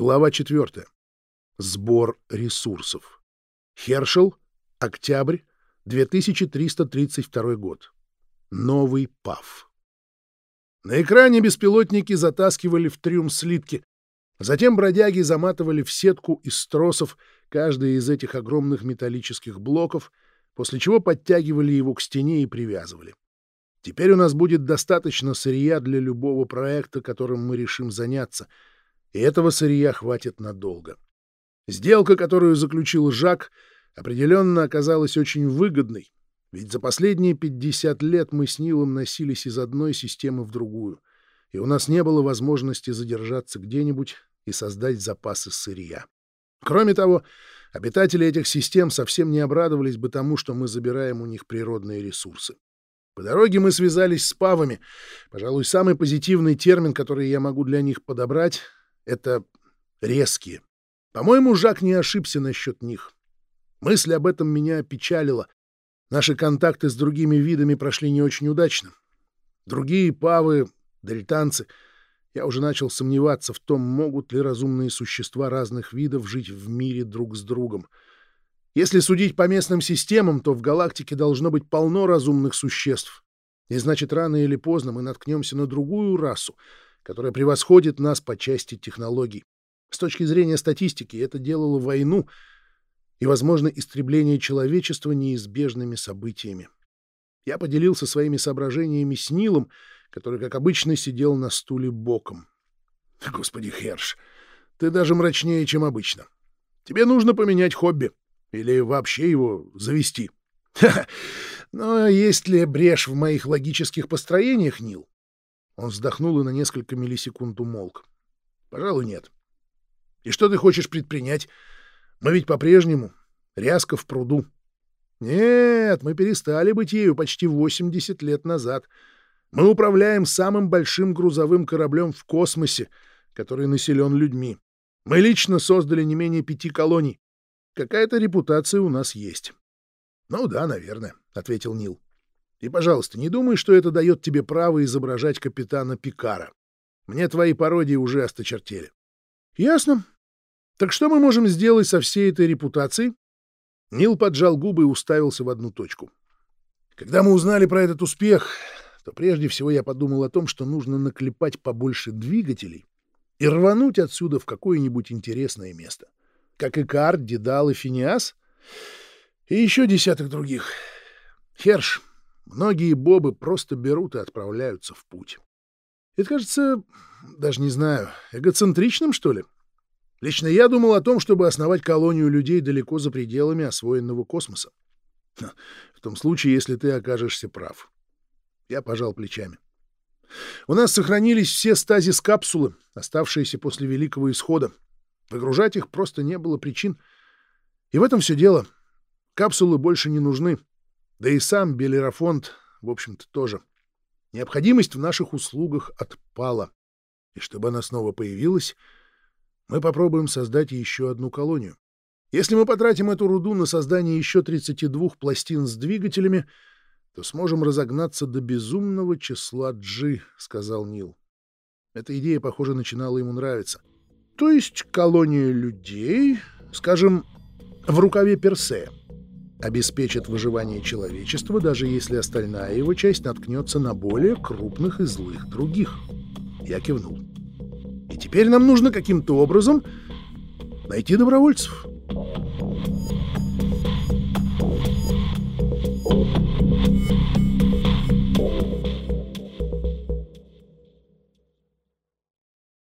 Глава 4. Сбор ресурсов. Хершел, октябрь, 2332 год. Новый ПАВ. На экране беспилотники затаскивали в трюм слитки. Затем бродяги заматывали в сетку из тросов каждый из этих огромных металлических блоков, после чего подтягивали его к стене и привязывали. Теперь у нас будет достаточно сырья для любого проекта, которым мы решим заняться, и этого сырья хватит надолго. Сделка, которую заключил Жак, определенно оказалась очень выгодной, ведь за последние 50 лет мы с Нилом носились из одной системы в другую, и у нас не было возможности задержаться где-нибудь и создать запасы сырья. Кроме того, обитатели этих систем совсем не обрадовались бы тому, что мы забираем у них природные ресурсы. По дороге мы связались с павами. Пожалуй, самый позитивный термин, который я могу для них подобрать, — это резкие. По-моему, Жак не ошибся насчет них. Мысль об этом меня опечалила. Наши контакты с другими видами прошли не очень удачно. Другие павы, дельтанцы. Я уже начал сомневаться в том, могут ли разумные существа разных видов жить в мире друг с другом — если судить по местным системам, то в галактике должно быть полно разумных существ. И значит, рано или поздно мы наткнемся на другую расу, которая превосходит нас по части технологий. С точки зрения статистики, это делало войну и, возможно, истребление человечества неизбежными событиями. Я поделился своими соображениями с Нилом, который, как обычно, сидел на стуле боком. Господи, Херш, ты даже мрачнее, чем обычно. Тебе нужно поменять хобби. Или вообще его завести. Но есть ли брешь в моих логических построениях, Нил? Он вздохнул и на несколько миллисекунд умолк. Пожалуй, нет. И что ты хочешь предпринять? Мы ведь по-прежнему ряска в пруду. Нет, мы перестали быть ею почти 80 лет назад. Мы управляем самым большим грузовым кораблем в космосе, который населен людьми. Мы лично создали не менее пяти колоний. Какая-то репутация у нас есть. — Ну да, наверное, — ответил Нил. — И, пожалуйста, не думай, что это дает тебе право изображать капитана Пикара. Мне твои пародии уже осточертели. — Ясно. Так что мы можем сделать со всей этой репутацией? Нил поджал губы и уставился в одну точку. Когда мы узнали про этот успех, то прежде всего я подумал о том, что нужно наклепать побольше двигателей и рвануть отсюда в какое-нибудь интересное место. — как и Карт, Дедал и Финиас, и еще десяток других. Херш, многие бобы просто берут и отправляются в путь. Это кажется, даже не знаю, эгоцентричным, что ли? Лично я думал о том, чтобы основать колонию людей далеко за пределами освоенного космоса. В том случае, если ты окажешься прав. Я пожал плечами. У нас сохранились все стазис-капсулы, оставшиеся после Великого Исхода, Выгружать их просто не было причин. И в этом все дело. Капсулы больше не нужны. Да и сам Белерафонд, в общем-то, тоже. Необходимость в наших услугах отпала. И чтобы она снова появилась, мы попробуем создать еще одну колонию. Если мы потратим эту руду на создание еще 32 пластин с двигателями, то сможем разогнаться до безумного числа G, — сказал Нил. Эта идея, похоже, начинала ему нравиться. То есть колония людей, скажем, в рукаве Персея, обеспечит выживание человечества, даже если остальная его часть наткнется на более крупных и злых других. Я кивнул. И теперь нам нужно каким-то образом найти добровольцев. Thank you.